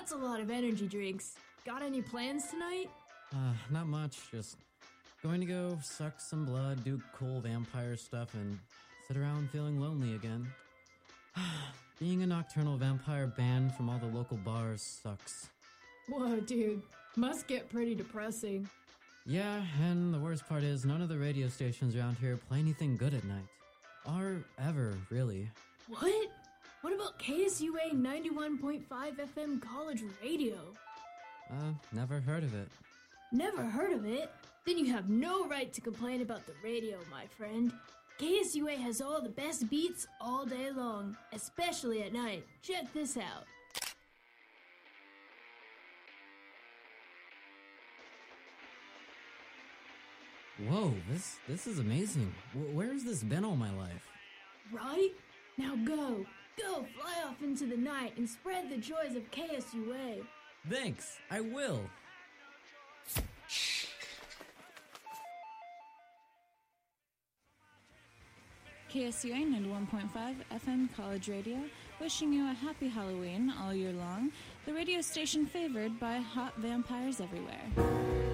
that's a lot of energy drinks. Got any plans tonight? Uh, not much. Just going to go suck some blood, do cool vampire stuff, and sit around feeling lonely again. Being a nocturnal vampire banned from all the local bars sucks. Whoa, dude, must get pretty depressing. Yeah, and the worst part is none of the radio stations around here play anything good at night. Or ever, really. What? What about KSUA 91.5 FM college radio? Uh, never heard of it. Never heard of it? Then you have no right to complain about the radio, my friend. KSUA has all the best beats all day long, especially at night. Check this out. Whoa, this this is amazing. W- where's this been all my life? Right? Now go. Go fly off into the night and spread the joys of KSUA. Thanks, I will. KSUA 91.5 FM College Radio, wishing you a happy Halloween all year long. The radio station favored by hot vampires everywhere.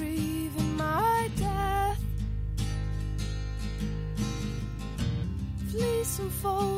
In my death. Fleece and fold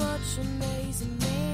much amazement. They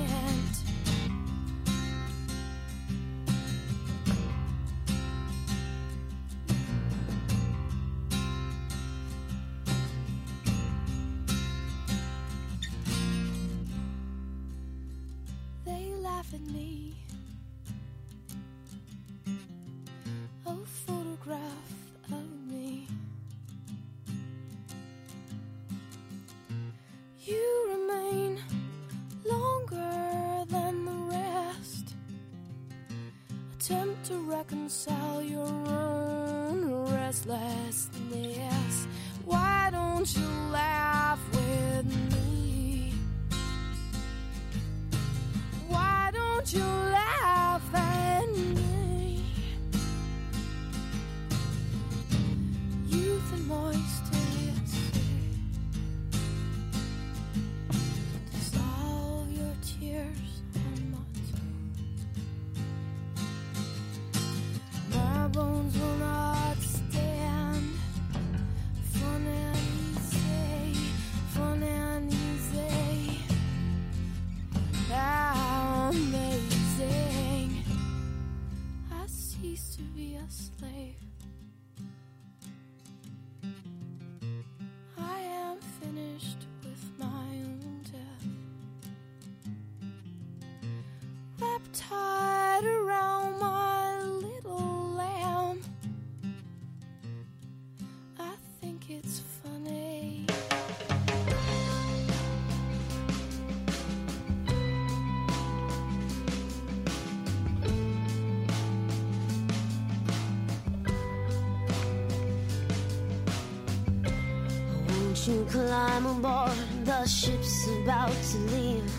you climb aboard? The ship's about to leave.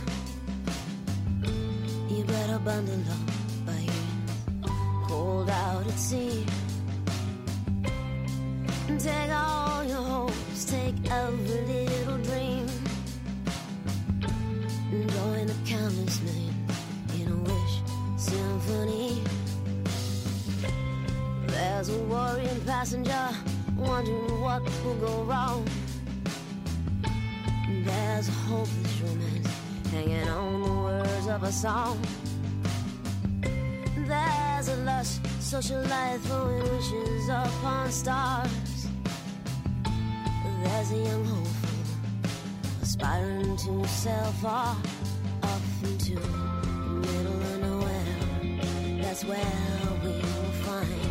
You better bundle up by you. Cold out at sea. Take all your hopes, take every little dream. Join the countless million in a wish symphony. There's a worrying passenger wondering what will go wrong. There's a hopeless romance hanging on the words of a song. There's a lush social life throwing wishes upon stars. There's a young hopeful aspiring to sail far up into the middle of nowhere. That's where we will find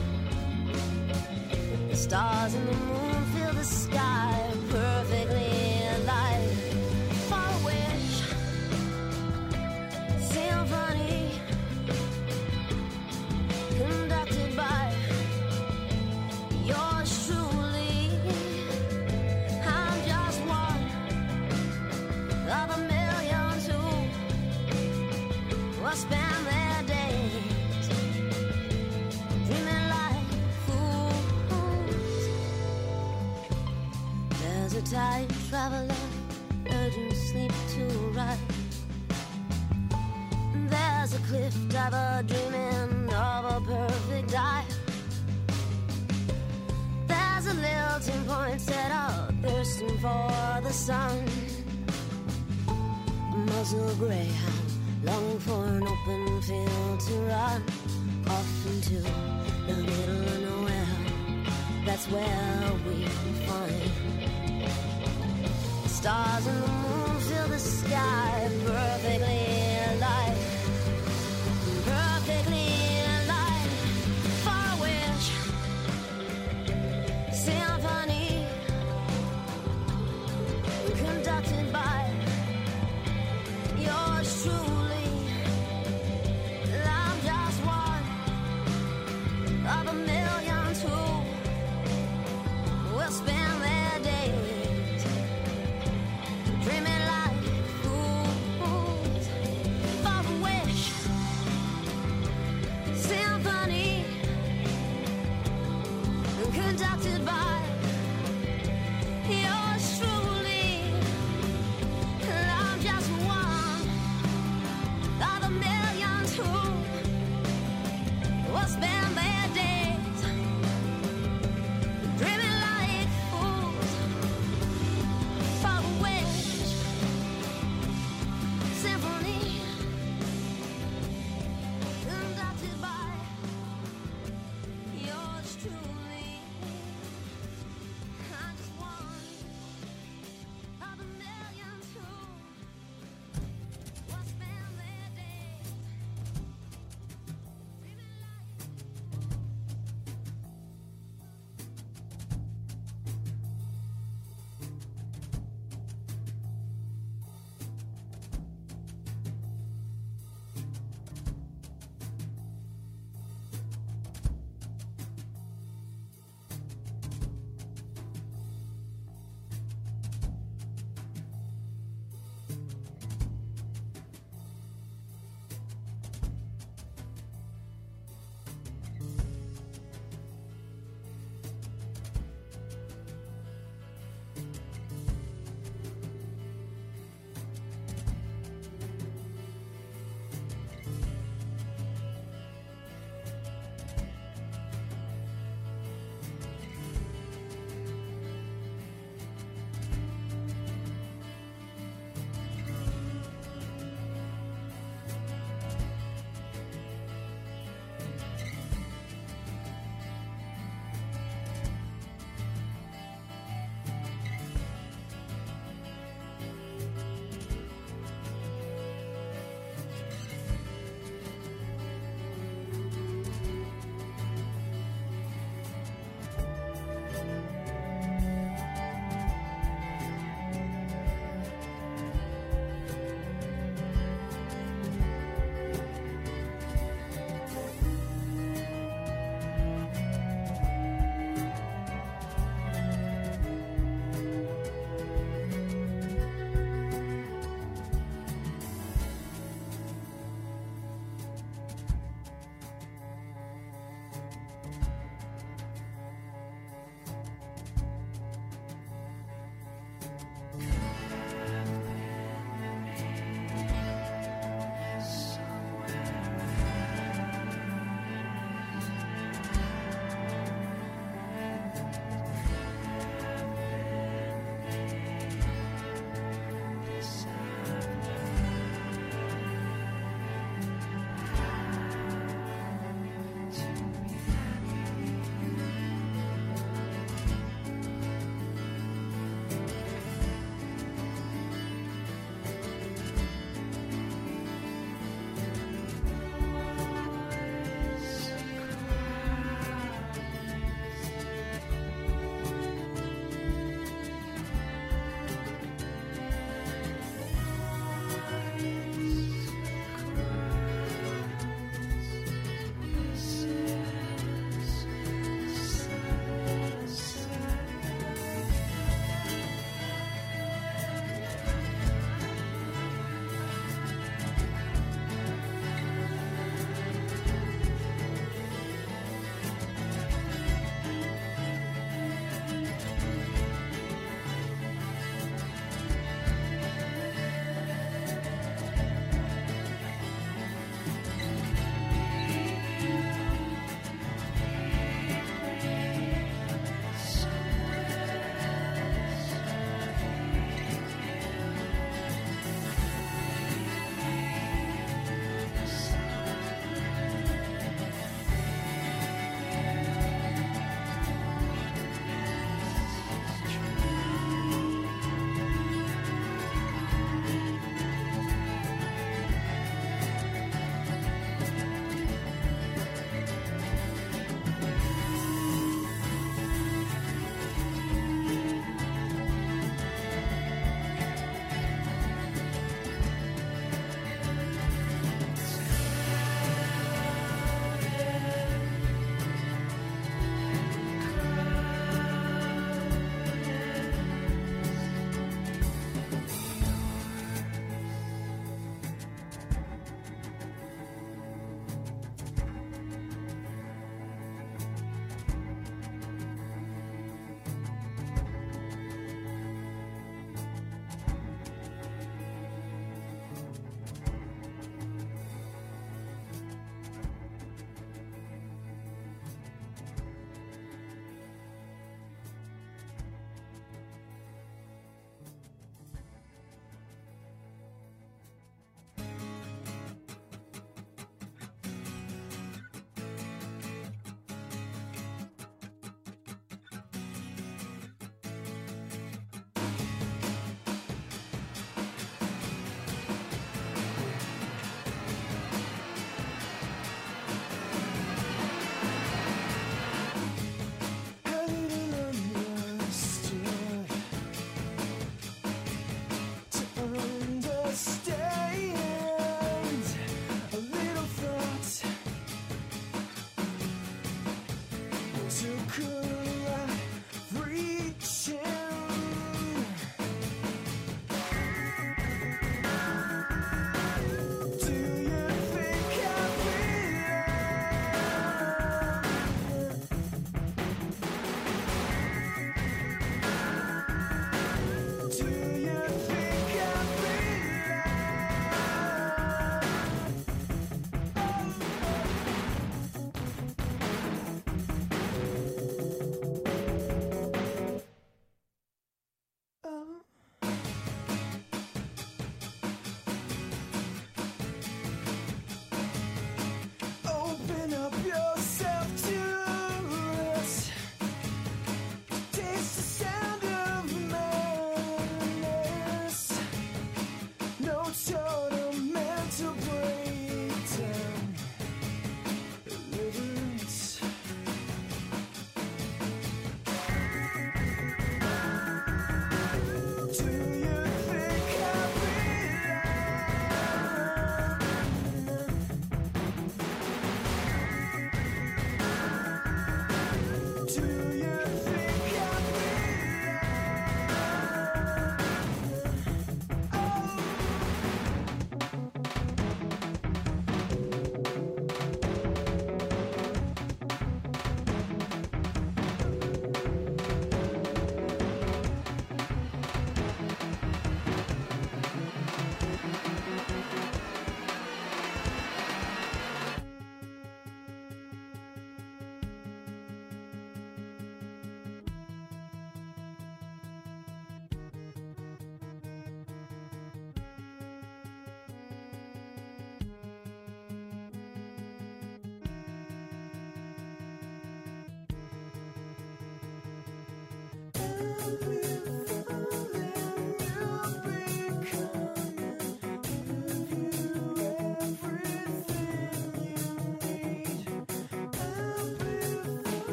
the stars and the moon fill the sky traveler, urging sleep to arrive. There's a cliff diver dreaming of a perfect dive. There's a lilting point set out, thirsting for the sun. Muzzle greyhound, longing for an open field to run off into the middle of nowhere. That's where we find stars and the moon fill the sky. Perfectly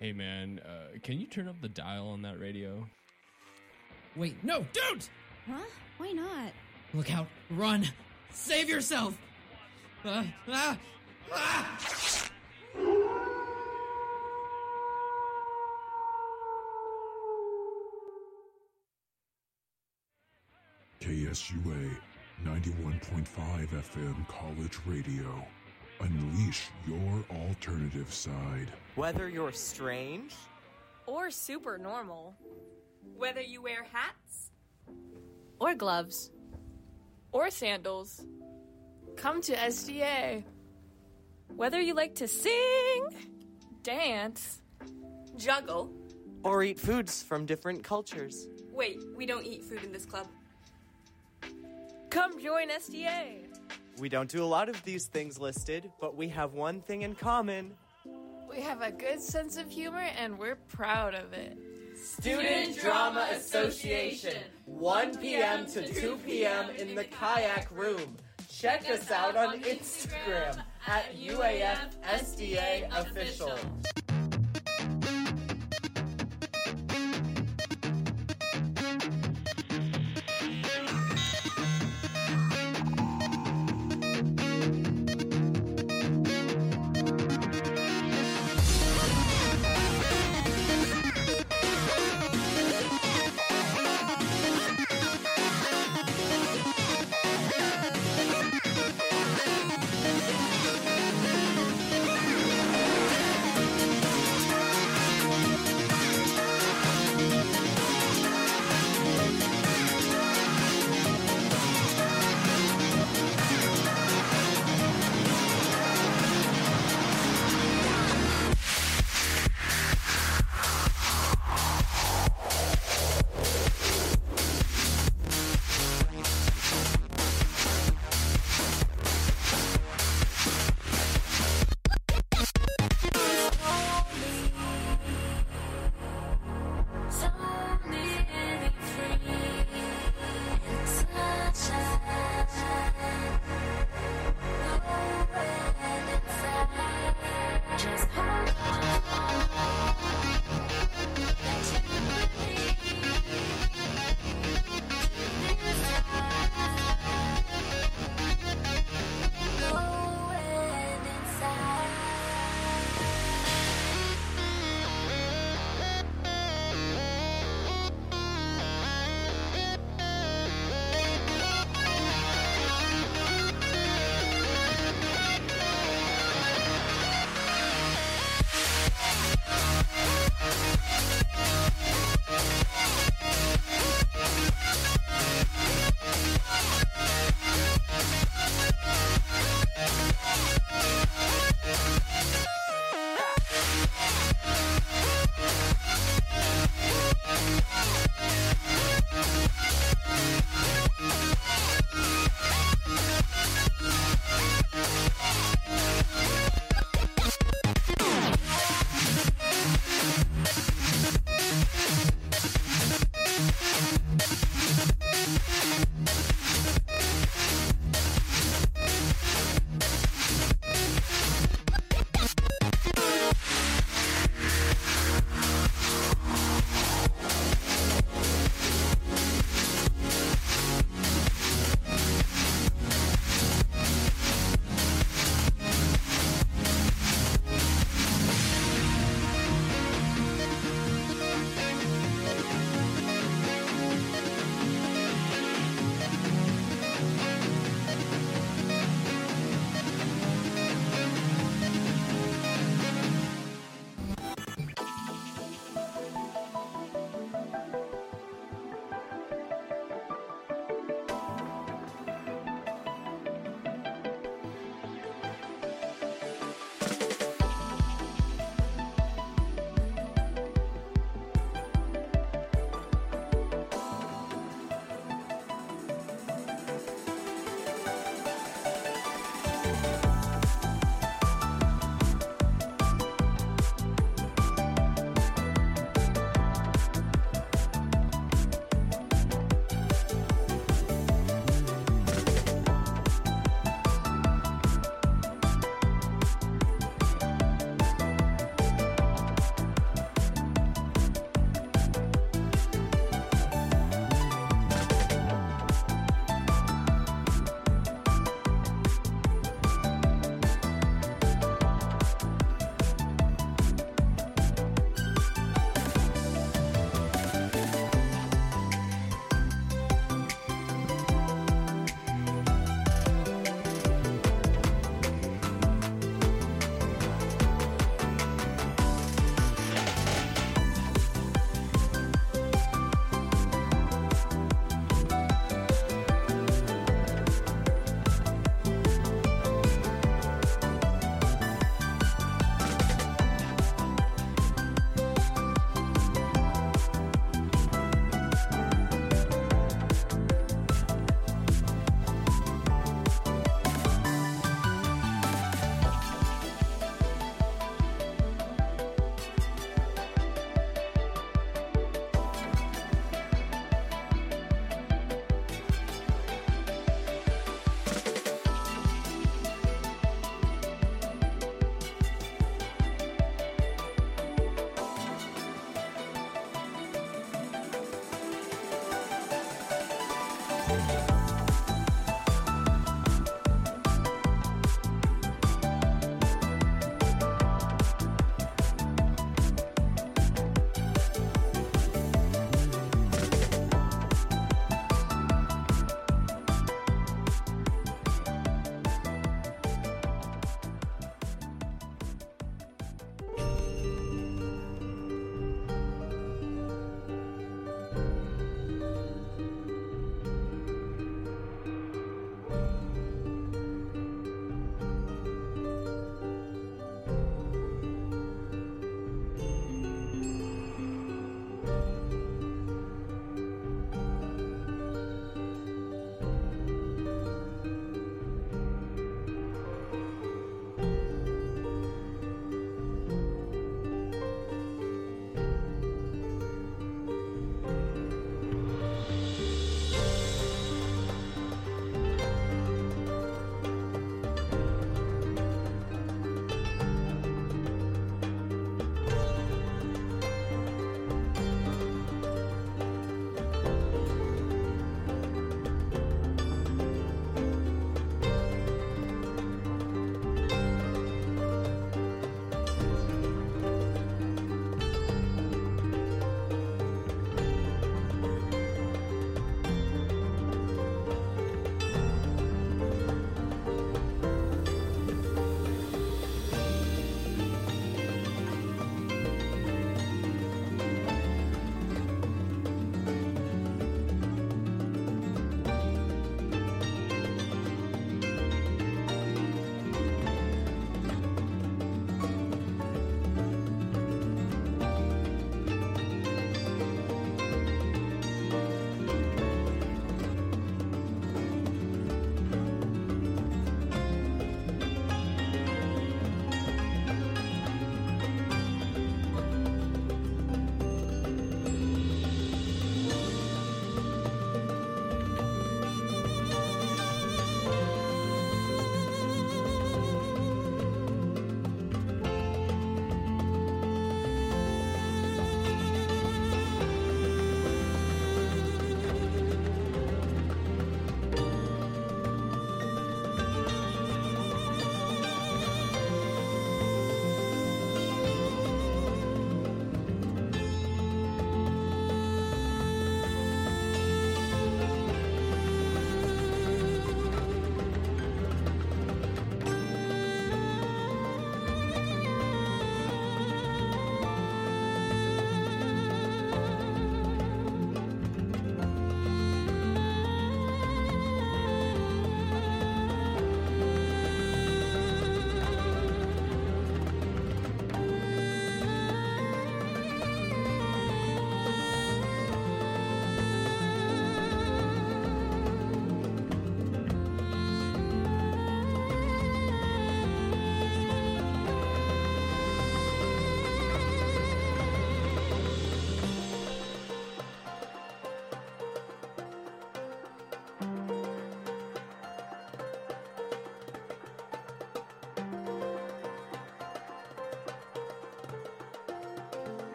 Hey man, uh, can you turn up the dial on that radio? Wait, no, don't! Huh? Why not? Look out, run! Save yourself! Uh, ah, ah! KSUA 91.5 FM College Radio. Unleash your alternative side. Whether you're strange or super normal, whether you wear hats or gloves or sandals, come to SDA. Whether you like to sing, dance, juggle, or eat foods from different cultures. Wait, we don't eat food in this club. Come join SDA. We don't do a lot of these things listed, but we have one thing in common. We have a good sense of humor and we're proud of it. Student Drama Association, 1 p.m. to 2 p.m. in the kayak room. Check us out on Instagram at UAF SDA Official.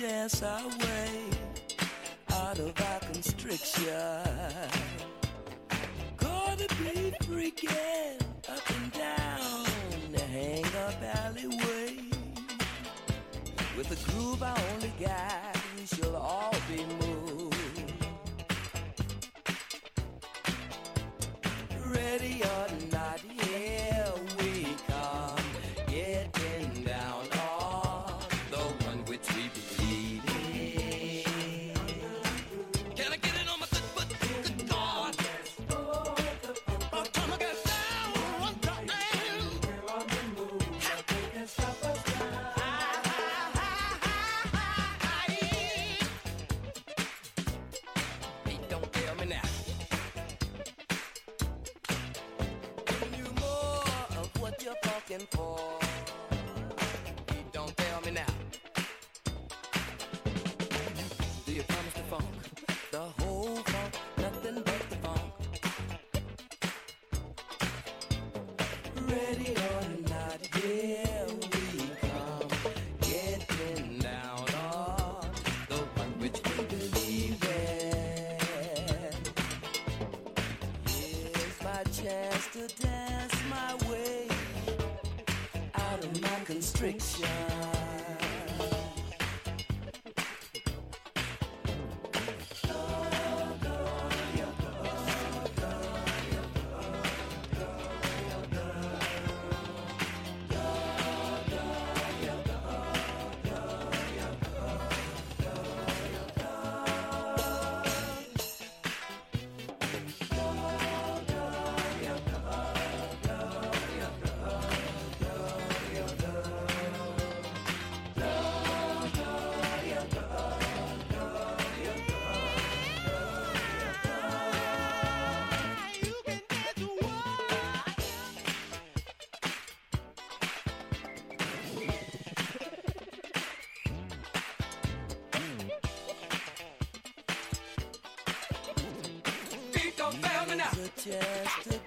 dance our way out of our constriction. Gonna be freaking up and down the hang up alleyway with a groove I only got. ready or not, here we come. Down on the one which we believe in. Here's my chance to dance my way out of my constriction. just